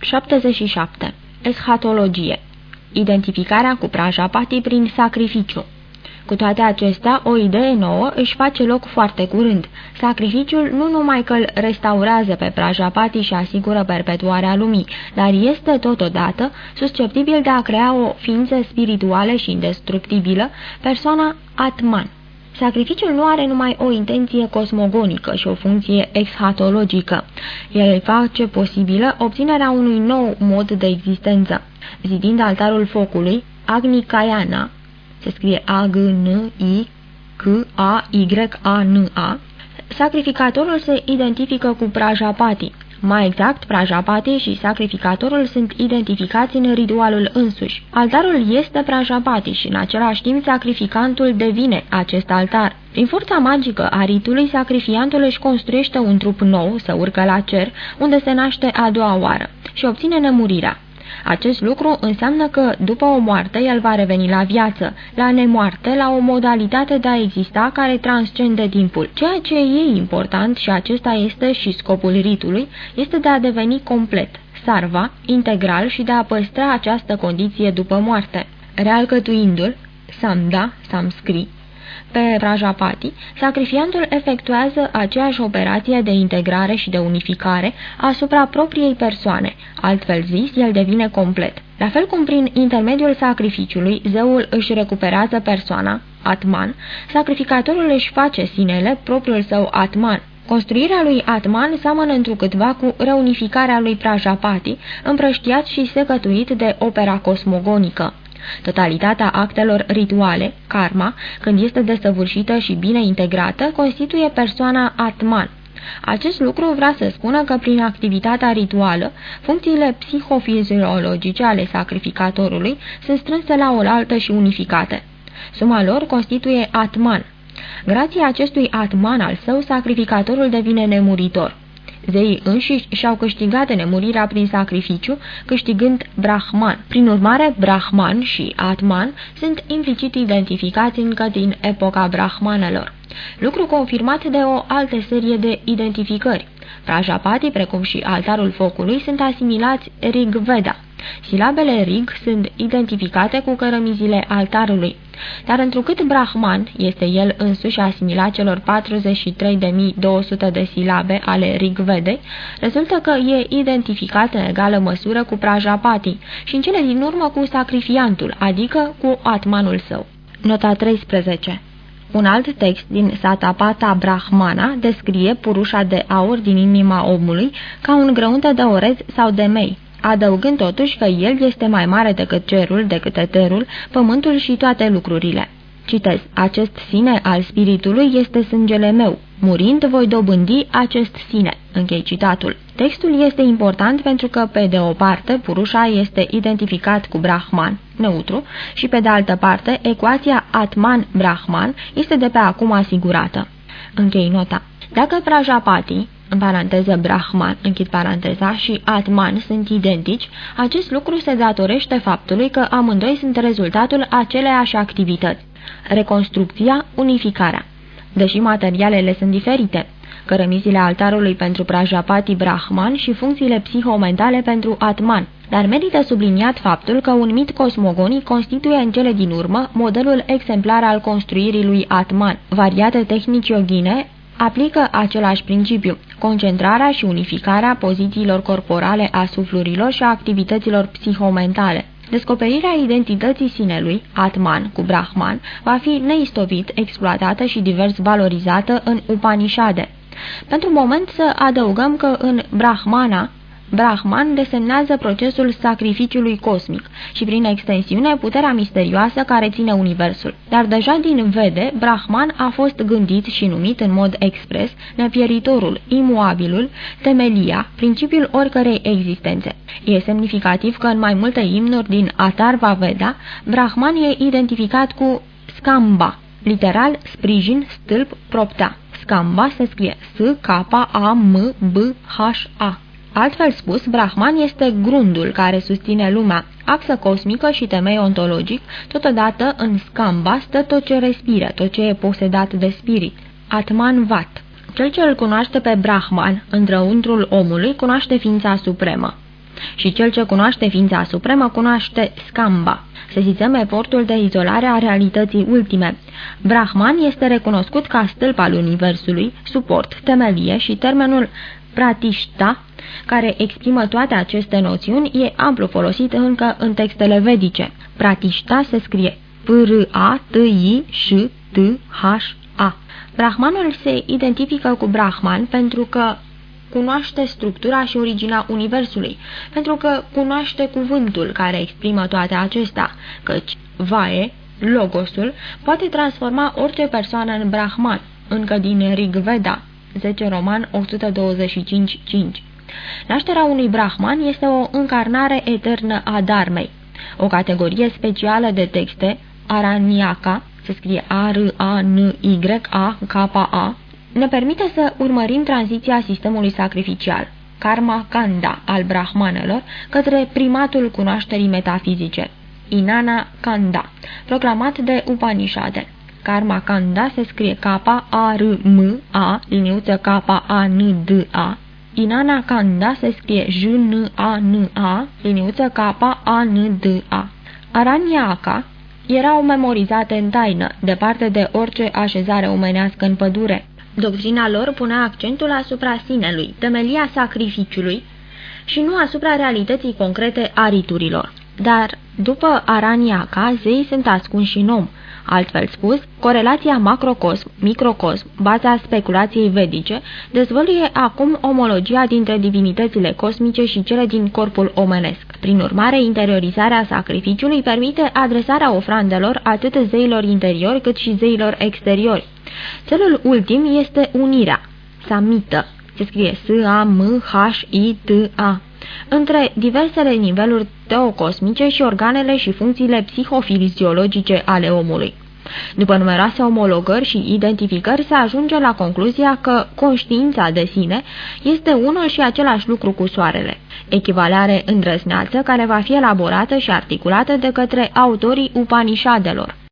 77. Eschatologie Identificarea cu Prajapati prin sacrificiu cu toate acestea, o idee nouă își face loc foarte curând. Sacrificiul nu numai că îl restaurează pe Prajapati și asigură perpetuarea lumii, dar este totodată susceptibil de a crea o ființă spirituală și indestructibilă, persoana Atman. Sacrificiul nu are numai o intenție cosmogonică și o funcție exhatologică. El face posibilă obținerea unui nou mod de existență. Zidind altarul focului, Agni Kayana, se scrie A-G-N-I-K-A-Y-A-N-A, sacrificatorul se identifică cu Prajapati. Mai exact, Prajapati și sacrificatorul sunt identificați în ritualul însuși. Altarul este Prajapati și în același timp sacrificantul devine acest altar. Prin forța magică a ritului, sacrifiantul își construiește un trup nou, să urcă la cer, unde se naște a doua oară și obține nemurirea. Acest lucru înseamnă că, după o moarte, el va reveni la viață, la nemoarte, la o modalitate de a exista care transcende timpul. Ceea ce e important, și acesta este și scopul ritului, este de a deveni complet, sarva, integral și de a păstra această condiție după moarte. Realcătuindu-l, samda, samskri, pe Rajapati, sacrifiantul efectuează aceeași operație de integrare și de unificare asupra propriei persoane, altfel zis, el devine complet. La fel cum prin intermediul sacrificiului zeul își recuperează persoana, Atman, sacrificatorul își face sinele, propriul său Atman. Construirea lui Atman seamănă întrucâtva cu reunificarea lui Prajapati, împrăștiat și secătuit de opera cosmogonică. Totalitatea actelor rituale, karma, când este desăvârșită și bine integrată, constituie persoana Atman. Acest lucru vrea să spună că prin activitatea rituală, funcțiile psihofiziologice ale sacrificatorului sunt strânse la oaltă și unificate. Suma lor constituie Atman. Grație acestui Atman al său, sacrificatorul devine nemuritor. Zeii înșiși și-au câștigat nemurirea prin sacrificiu, câștigând Brahman. Prin urmare, Brahman și Atman sunt implicit identificați încă din epoca Brahmanelor. Lucru confirmat de o altă serie de identificări. Prajapati, precum și altarul focului, sunt asimilați Rig Veda. Silabele Rig sunt identificate cu cărămizile altarului. Dar întrucât Brahman este el însuși asimilat celor 43.200 de silabe ale Rigvedei, rezultă că e identificat în egală măsură cu Prajapati și în cele din urmă cu sacrifiantul, adică cu atmanul său. Nota 13 un alt text din Satapata Brahmana descrie purușa de aur din inima omului ca un grăunte de orez sau de mei, adăugând totuși că el este mai mare decât cerul, decât eterul, pământul și toate lucrurile. Citez, acest sine al spiritului este sângele meu, murind voi dobândi acest sine. Închei citatul. Textul este important pentru că, pe de o parte, Purușa este identificat cu Brahman, neutru, și pe de altă parte, ecuația Atman-Brahman este de pe acum asigurată. Închei nota. Dacă Prajapati, în paranteză Brahman, închid paranteza, și Atman sunt identici, acest lucru se datorește faptului că amândoi sunt rezultatul aceleiași activități. Reconstrucția, unificarea. Deși materialele sunt diferite, cărămizile altarului pentru Prajapati Brahman și funcțiile psihomentale pentru Atman, dar merită subliniat faptul că un mit cosmogonic constituie în cele din urmă modelul exemplar al construirii lui Atman. Variate tehnici yoghine aplică același principiu, concentrarea și unificarea pozițiilor corporale a suflurilor și a activităților psihomentale. Descoperirea identității sinelui, Atman cu Brahman, va fi neistovit, exploatată și divers valorizată în Upanishade. Pentru moment să adăugăm că în Brahmana Brahman desemnează procesul sacrificiului cosmic și, prin extensiune, puterea misterioasă care ține universul. Dar deja din Vede, Brahman a fost gândit și numit în mod expres nepieritorul, imuabilul, temelia, principiul oricărei existențe. E semnificativ că în mai multe imnuri din Atarva Veda, Brahman e identificat cu Skamba, literal sprijin, stâlp, propta. Skamba se scrie S-K-A-M-B-H-A. Altfel spus, Brahman este grundul care susține lumea, axă cosmică și temei ontologic, totodată în scamba stă tot ce respiră, tot ce e posedat de spirit. Atman Vat Cel ce îl cunoaște pe Brahman, întrăuntrul omului, cunoaște ființa supremă. și cel ce cunoaște ființa supremă cunoaște Skamba. Sesizăm efortul de izolare a realității ultime. Brahman este recunoscut ca stâlp al universului, suport, temelie și termenul pratishta, care exprimă toate aceste noțiuni, e amplu folosit încă în textele vedice. Pratishta se scrie P-R-A-T-I-S-T-H-A. Brahmanul se identifică cu Brahman pentru că cunoaște structura și originea Universului, pentru că cunoaște cuvântul care exprimă toate acestea, căci Vae, Logosul, poate transforma orice persoană în Brahman, încă din Rig Veda, 10 Roman 125.5. Nașterea unui Brahman este o încarnare eternă a Dharmei, o categorie specială de texte, Araniaka, se scrie A-R-A-N-Y-A-K-A, ne permite să urmărim tranziția sistemului sacrificial, karma kanda al brahmanelor, către primatul cunoașterii metafizice, Inana Kanda, proclamat de Upanishade. Karma Kanda se scrie K-A-R-M-A, liniuță K-A-N-D-A. Inana Kanda se scrie J-N-A-N-A, liniuță K-A-N-D-A. Aranyaka erau memorizate în taină, departe de orice așezare omenească în pădure. Doctrina lor punea accentul asupra sinelui, temelia sacrificiului și nu asupra realității concrete a riturilor. Dar, după Araniaca, zei sunt ascunși în om, Altfel spus, corelația macrocosm-microcosm, baza speculației vedice, dezvăluie acum omologia dintre divinitățile cosmice și cele din corpul omenesc. Prin urmare, interiorizarea sacrificiului permite adresarea ofrandelor atât zeilor interiori cât și zeilor exteriori. Celul ultim este unirea, samită, se scrie S-A-M-H-I-T-A, între diversele niveluri teocosmice și organele și funcțiile psihofiziologice ale omului. După numeroase omologări și identificări se ajunge la concluzia că conștiința de sine este unul și același lucru cu soarele. Echivalare îndrăzneață care va fi elaborată și articulată de către autorii Upanishadelor.